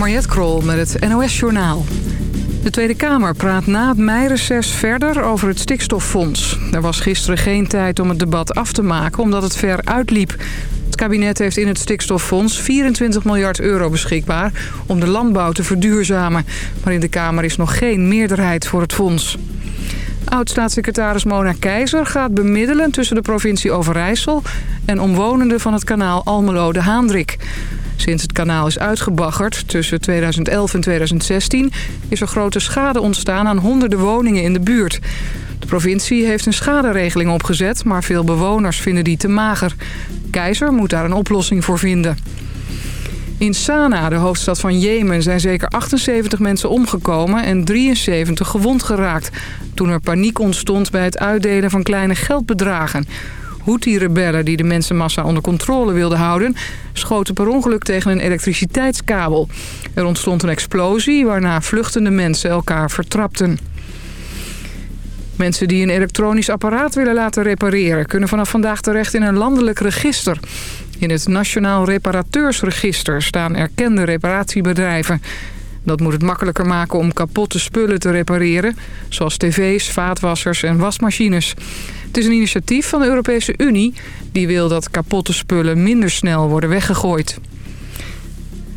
Mariette Krol met het NOS Journaal. De Tweede Kamer praat na het meireces verder over het stikstoffonds. Er was gisteren geen tijd om het debat af te maken omdat het ver uitliep. Het kabinet heeft in het stikstoffonds 24 miljard euro beschikbaar... om de landbouw te verduurzamen. Maar in de Kamer is nog geen meerderheid voor het fonds. Oud-staatssecretaris Mona Keizer gaat bemiddelen tussen de provincie Overijssel... en omwonenden van het kanaal Almelo de Haandrik. Sinds het kanaal is uitgebaggerd tussen 2011 en 2016... is er grote schade ontstaan aan honderden woningen in de buurt. De provincie heeft een schaderegeling opgezet... maar veel bewoners vinden die te mager. Keizer moet daar een oplossing voor vinden. In Sanaa, de hoofdstad van Jemen, zijn zeker 78 mensen omgekomen en 73 gewond geraakt... toen er paniek ontstond bij het uitdelen van kleine geldbedragen. Houthi-rebellen die de mensenmassa onder controle wilden houden... schoten per ongeluk tegen een elektriciteitskabel. Er ontstond een explosie waarna vluchtende mensen elkaar vertrapten. Mensen die een elektronisch apparaat willen laten repareren... kunnen vanaf vandaag terecht in een landelijk register. In het Nationaal Reparateursregister staan erkende reparatiebedrijven. Dat moet het makkelijker maken om kapotte spullen te repareren... zoals tv's, vaatwassers en wasmachines. Het is een initiatief van de Europese Unie... die wil dat kapotte spullen minder snel worden weggegooid.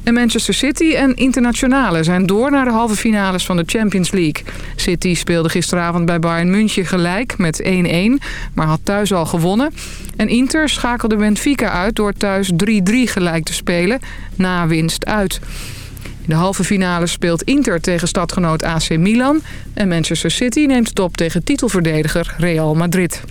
En Manchester City en Internationale zijn door naar de halve finales van de Champions League. City speelde gisteravond bij Bayern München gelijk met 1-1, maar had thuis al gewonnen. En Inter schakelde Benfica uit door thuis 3-3 gelijk te spelen, na winst uit. In de halve finale speelt Inter tegen stadgenoot AC Milan... en Manchester City neemt het op tegen titelverdediger Real Madrid.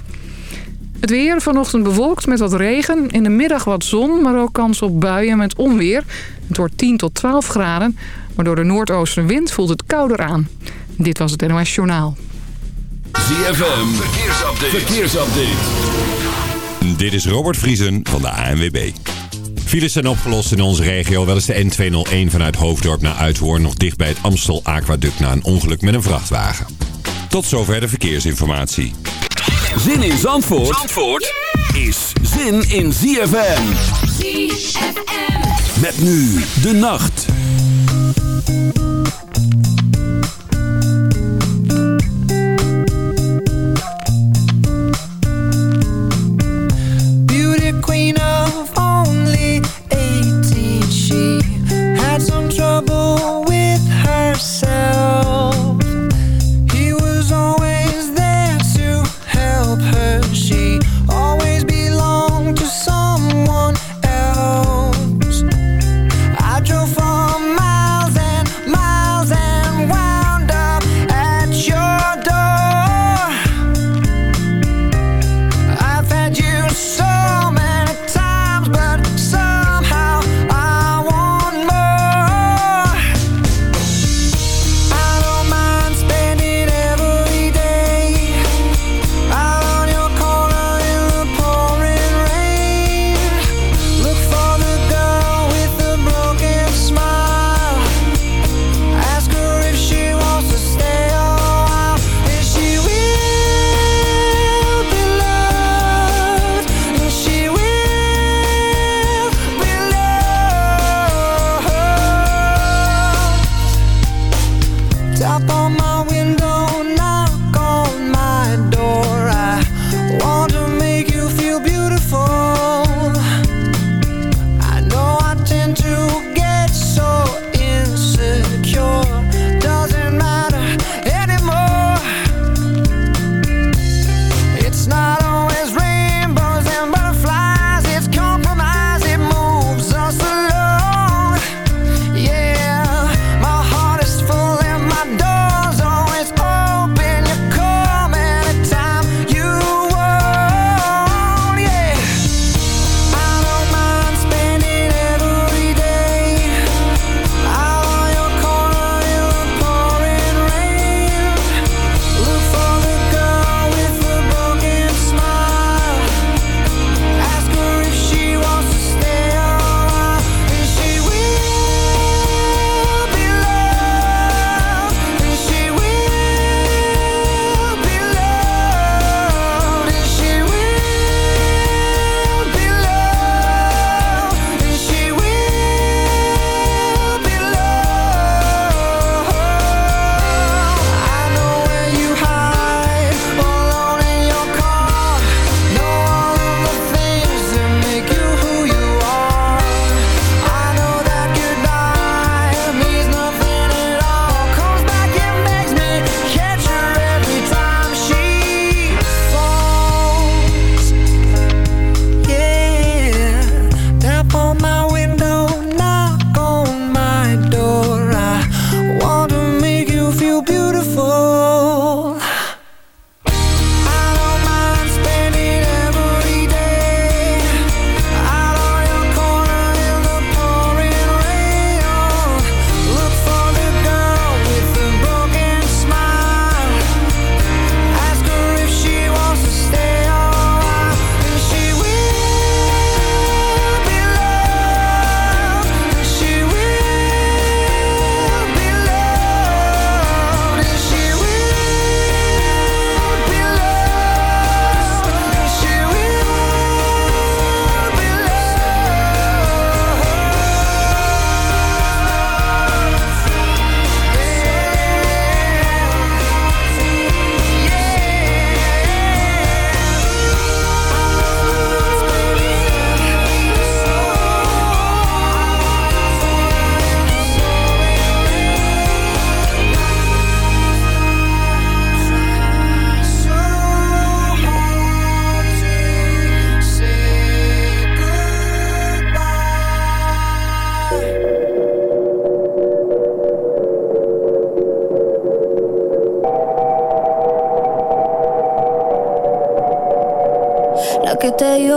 Het weer vanochtend bewolkt met wat regen. In de middag wat zon, maar ook kans op buien met onweer. Het wordt 10 tot 12 graden, maar door de noordoostenwind voelt het kouder aan. Dit was het NOS Journaal. ZFM, verkeersupdate. verkeersupdate. Dit is Robert Vriesen van de ANWB. Files zijn opgelost in onze regio. Wel is de N201 vanuit Hoofddorp naar Uithoorn nog dicht bij het Amstel Aquaduct na een ongeluk met een vrachtwagen. Tot zover de verkeersinformatie. Zin in Zandvoort, Zandvoort is zin in ZFM. ZFM. Met nu de nacht.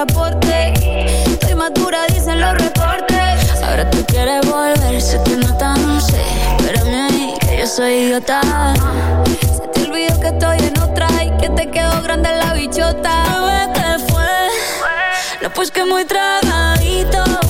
pasaporte. Estoy madura, dicen los reportes. Ahora tú quieres volver, se te nota, no sé. Espérame ahí, que yo soy idiota. Se te olvidó que estoy en otra y que te quedó grande la bichota. Bebé, ¿qué fue? No, pues que muy tragadito.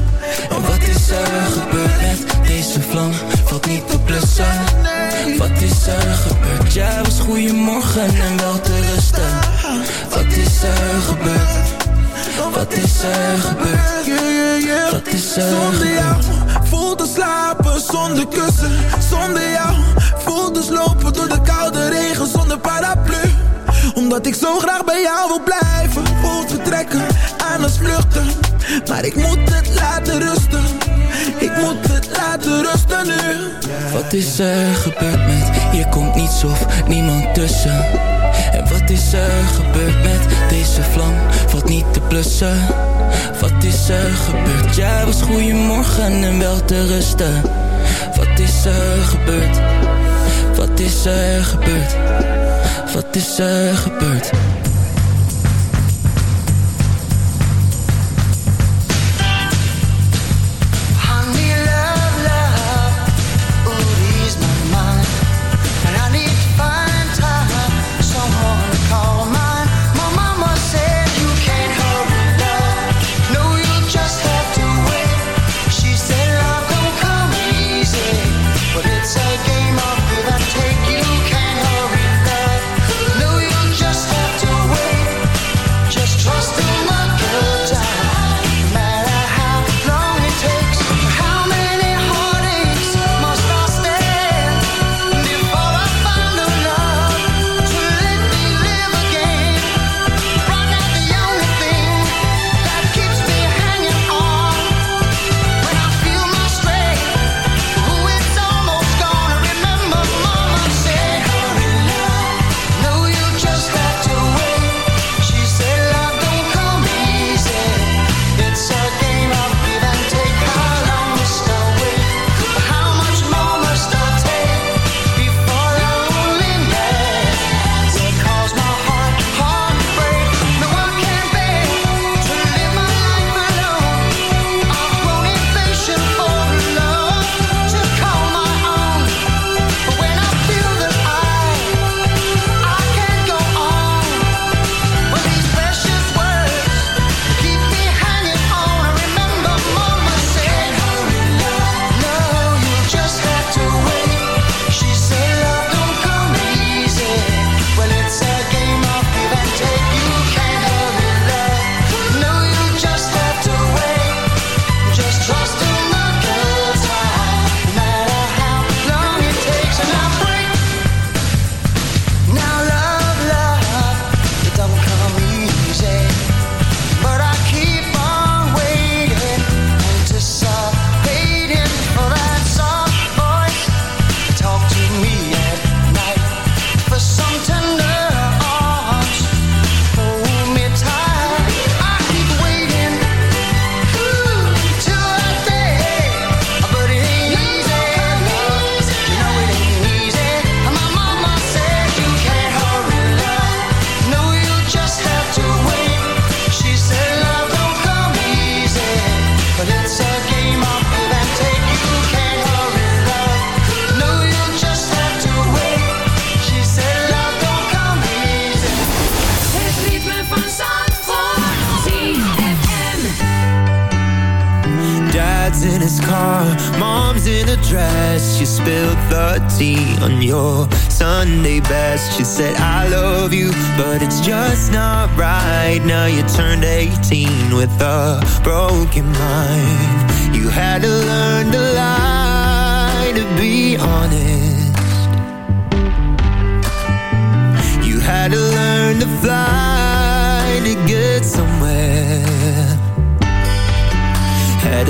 en wat is er gebeurd met deze vlam? Valt niet te blussen Wat is er gebeurd? Jij was goeiemorgen en wel te rusten Wat is er gebeurd? Wat is er gebeurd? Yeah, yeah, yeah. Wat is er zonder jou voel te slapen zonder kussen. Zonder jou voel dus lopen door de koude regen zonder paraplu. Omdat ik zo graag bij jou wil blijven. Voelt vertrekken maar ik moet het laten rusten. Ik moet het laten rusten nu. Wat is er gebeurd met hier komt niets of niemand tussen? En wat is er gebeurd met Deze vlam? Valt niet te blussen. Wat is er gebeurd? Jij was goeiemorgen en wel te rusten. Wat is er gebeurd? Wat is er gebeurd? Wat is er gebeurd?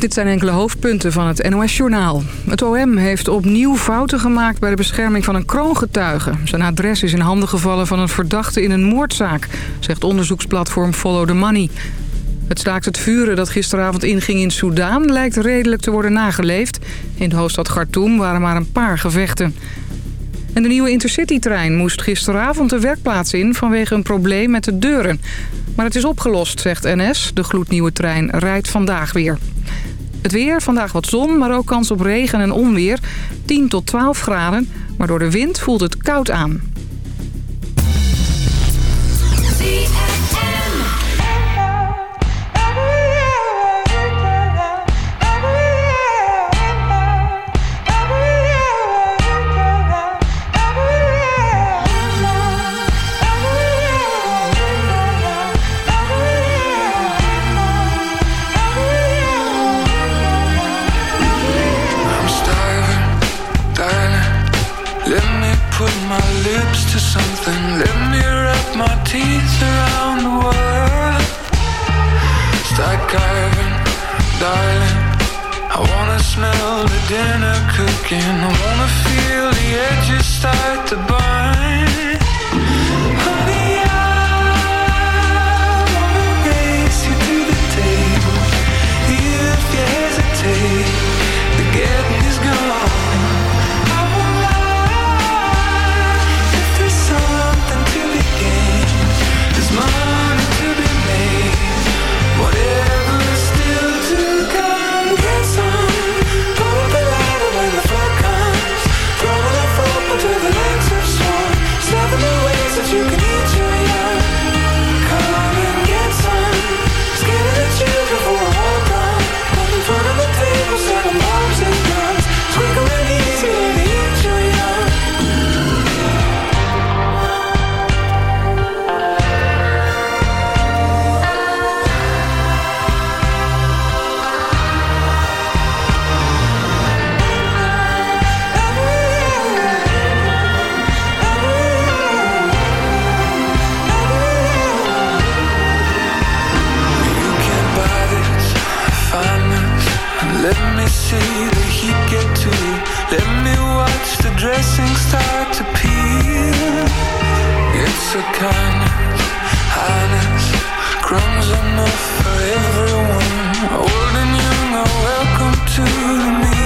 dit zijn enkele hoofdpunten van het NOS-journaal. Het OM heeft opnieuw fouten gemaakt bij de bescherming van een kroongetuige. Zijn adres is in handen gevallen van een verdachte in een moordzaak... zegt onderzoeksplatform Follow the Money. Het staakt het vuren dat gisteravond inging in Soudaan... lijkt redelijk te worden nageleefd. In de hoofdstad Khartoum waren maar een paar gevechten. En de nieuwe Intercity-trein moest gisteravond de werkplaats in... vanwege een probleem met de deuren. Maar het is opgelost, zegt NS. De gloednieuwe trein rijdt vandaag weer. Het weer, vandaag wat zon, maar ook kans op regen en onweer. 10 tot 12 graden, maar door de wind voelt het koud aan. Lips to something. Let me wrap my teeth around the world. Start carving, darling. I wanna smell the dinner cooking. I wanna feel the edges start to burn. See the heat get to you. Let me watch the dressing start to peel. It's a kindness, highness, crumbs enough for everyone. Old and young are welcome to the meal.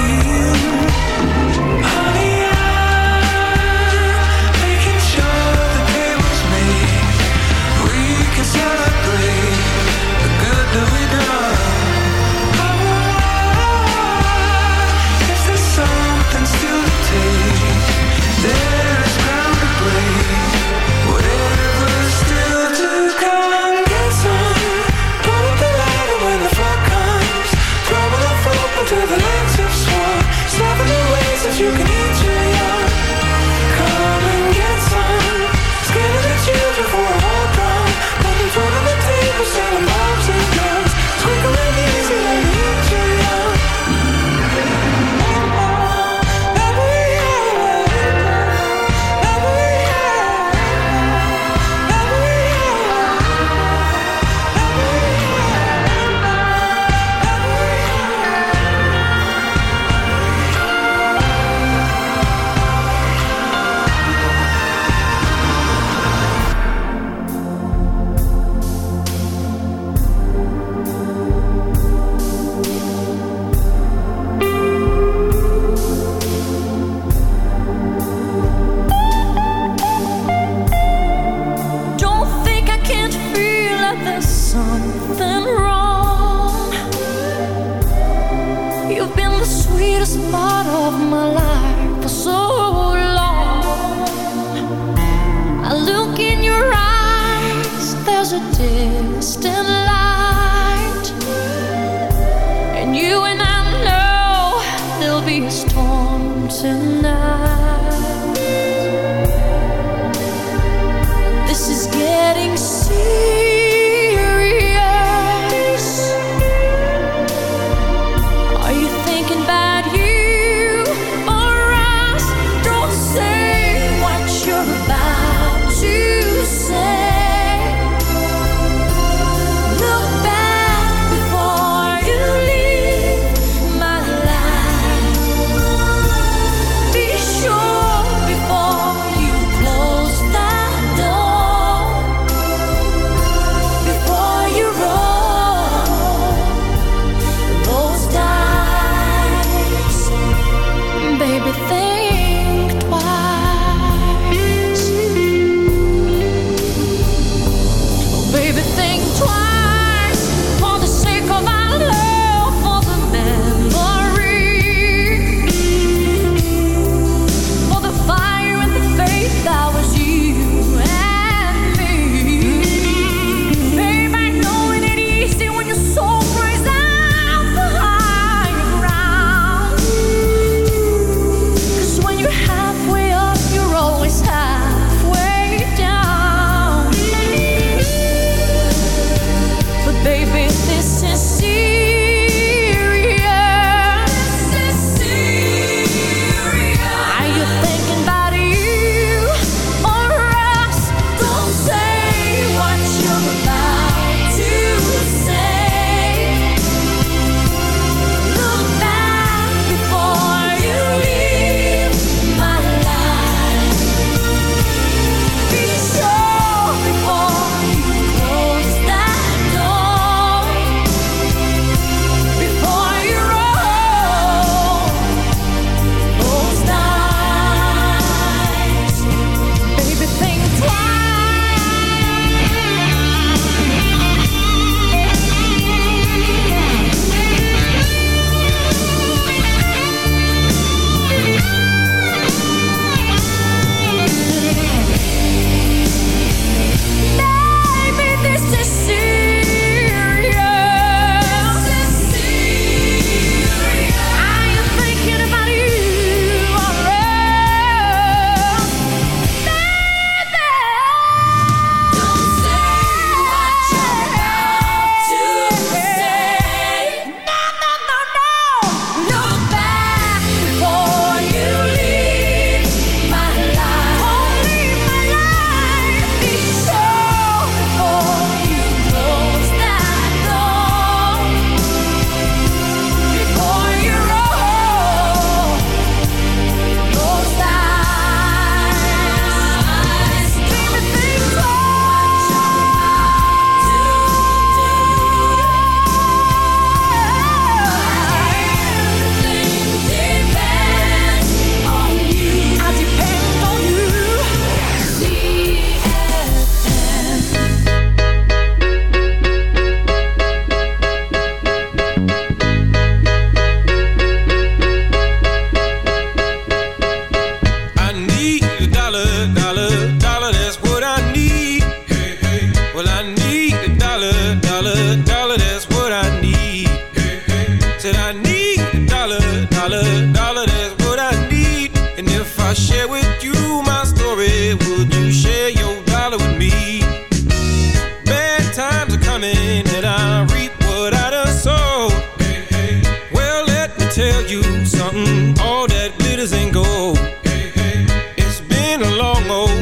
tell you something. All that glitters ain't gold. Hey, hey. It's been a long old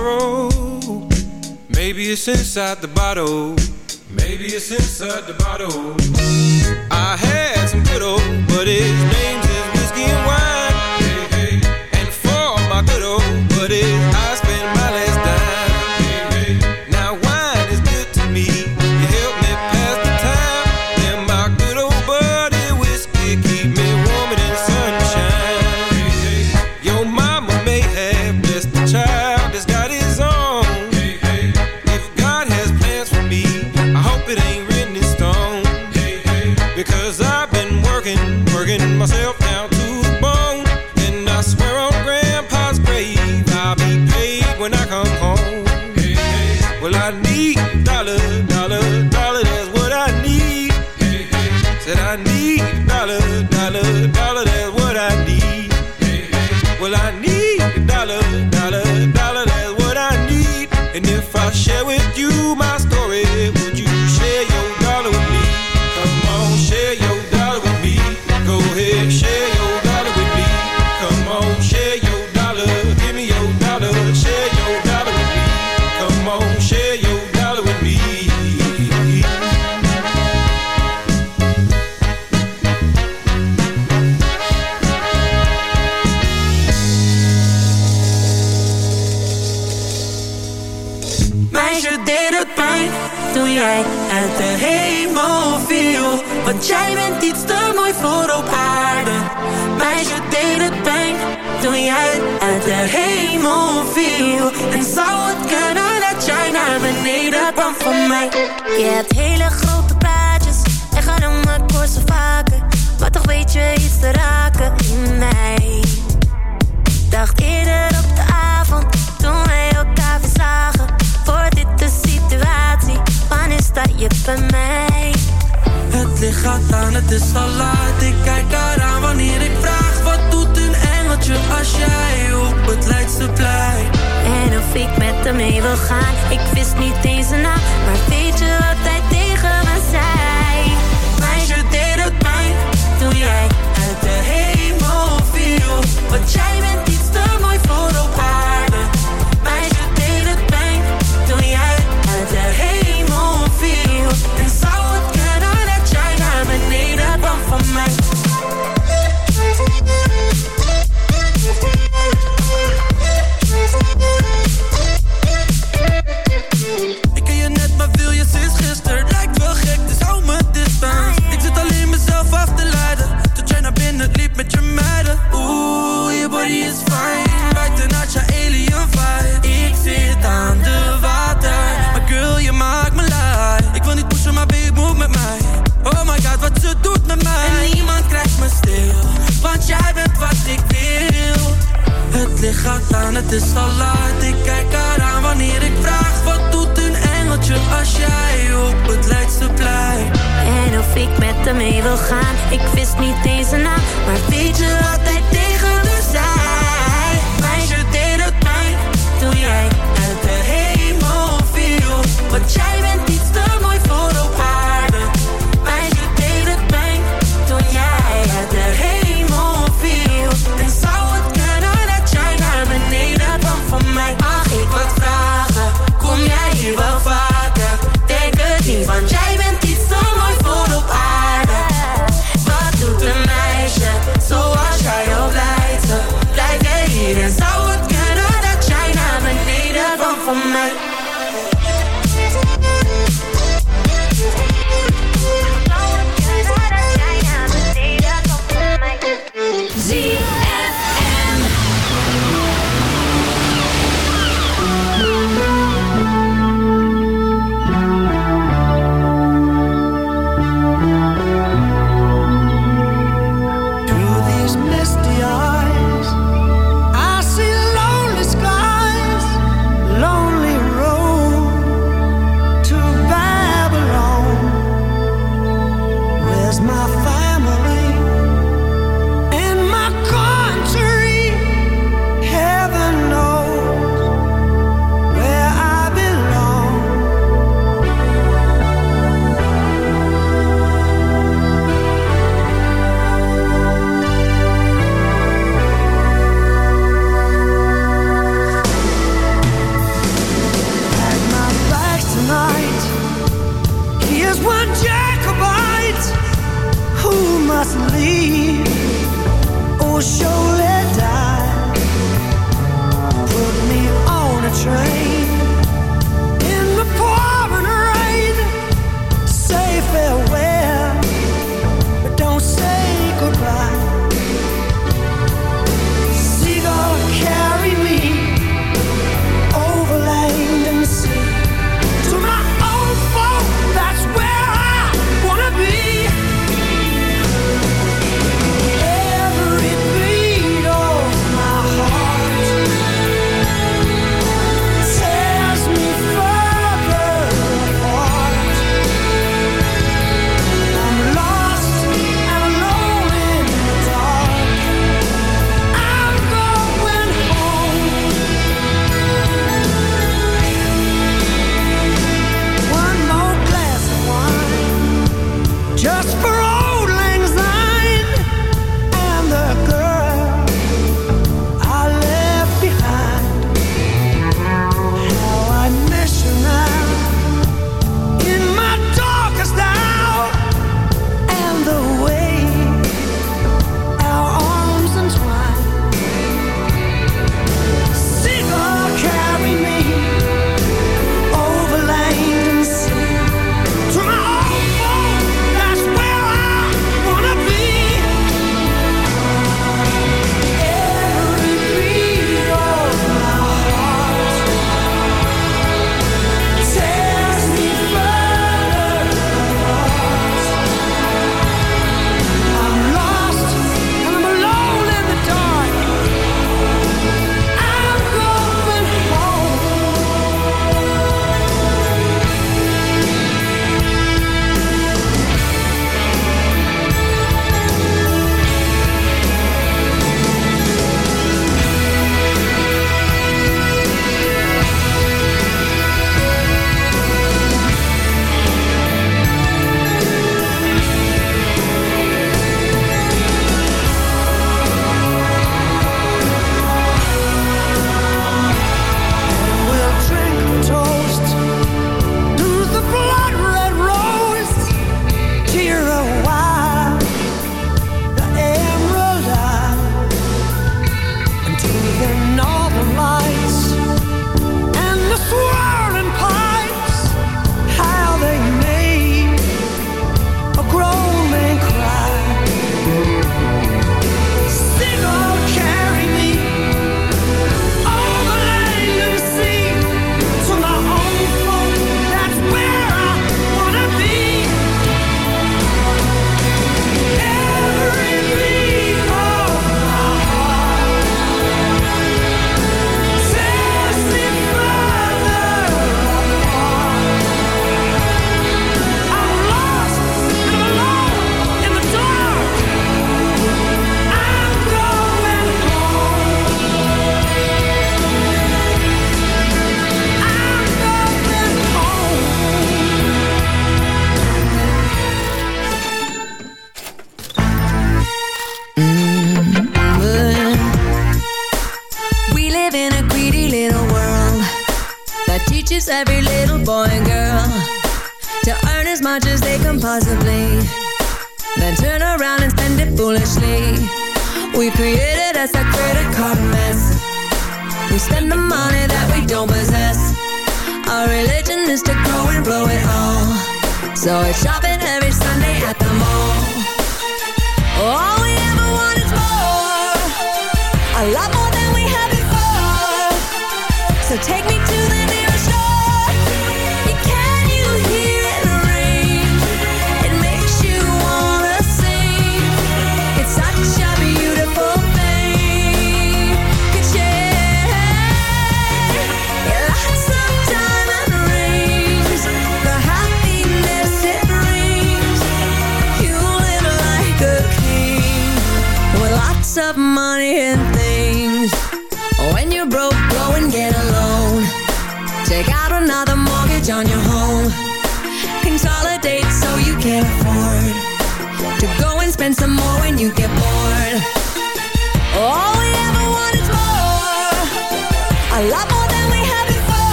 tomorrow. Maybe it's inside the bottle. Maybe it's inside the bottle. I had some good old, buddies his name's whiskey and wine. Hey, hey. And for my good old, buddies. his hemel viel En zou het kunnen dat jij naar beneden kwam van mij? Je hebt hele grote